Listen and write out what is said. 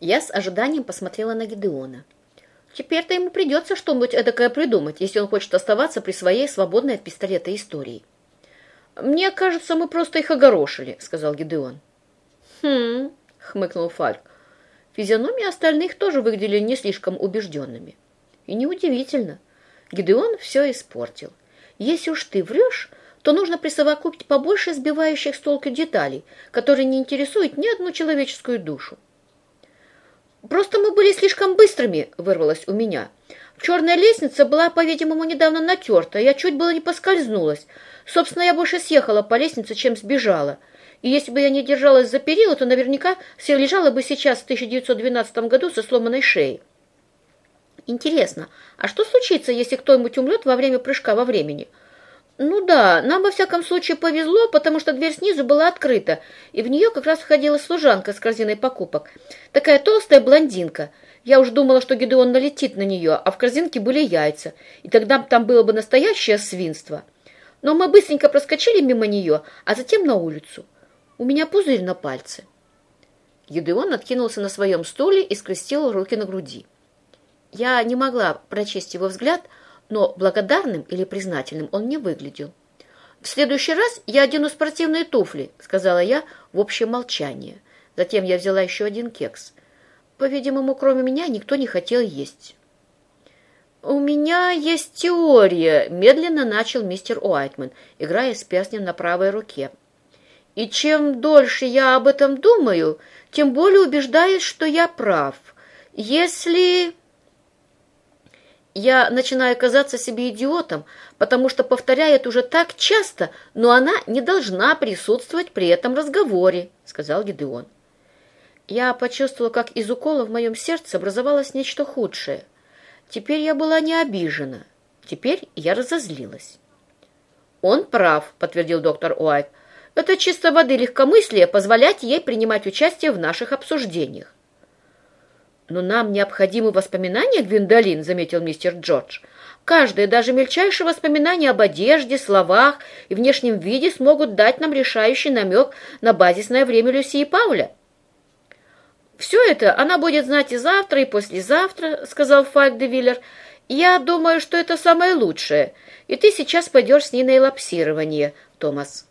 Я с ожиданием посмотрела на Гидеона. Теперь-то ему придется что-нибудь эдакое придумать, если он хочет оставаться при своей свободной от пистолета истории. «Мне кажется, мы просто их огорошили», — сказал Гидеон. «Хм», — хмыкнул Фальк. Физиономии остальных тоже выглядели не слишком убежденными. И неудивительно. Гидеон все испортил. Если уж ты врешь, то нужно присовокупить побольше сбивающих с толку деталей, которые не интересуют ни одну человеческую душу. «Просто мы были слишком быстрыми», — вырвалось у меня. «Черная лестница была, по-видимому, недавно натерта, я чуть было не поскользнулась. Собственно, я больше съехала по лестнице, чем сбежала. И если бы я не держалась за перила, то наверняка лежала бы сейчас в 1912 году со сломанной шеей». «Интересно, а что случится, если кто-нибудь умрет во время прыжка во времени?» «Ну да, нам во всяком случае повезло, потому что дверь снизу была открыта, и в нее как раз входила служанка с корзиной покупок. Такая толстая блондинка. Я уж думала, что Гедеон налетит на нее, а в корзинке были яйца, и тогда там было бы настоящее свинство. Но мы быстренько проскочили мимо нее, а затем на улицу. У меня пузырь на пальце». Гедеон откинулся на своем стуле и скрестил руки на груди. Я не могла прочесть его взгляд, но благодарным или признательным он не выглядел. «В следующий раз я одену спортивные туфли», — сказала я в общее молчание. Затем я взяла еще один кекс. По-видимому, кроме меня никто не хотел есть. «У меня есть теория», — медленно начал мистер Уайтман, играя с перстнем на правой руке. «И чем дольше я об этом думаю, тем более убеждаюсь, что я прав. Если...» Я начинаю казаться себе идиотом, потому что повторяет уже так часто, но она не должна присутствовать при этом разговоре, сказал Гедеон. Я почувствовала, как из укола в моем сердце образовалось нечто худшее. Теперь я была не обижена. Теперь я разозлилась. «Он прав», — подтвердил доктор Уайт. «Это чисто воды легкомыслие позволять ей принимать участие в наших обсуждениях. «Но нам необходимы воспоминания, Гвиндолин», — заметил мистер Джордж. «Каждое, даже мельчайшее воспоминание об одежде, словах и внешнем виде смогут дать нам решающий намек на базисное время Люси и Пауля». «Все это она будет знать и завтра, и послезавтра», — сказал Фальк де Виллер. «Я думаю, что это самое лучшее, и ты сейчас пойдешь с ней на элапсирование, Томас».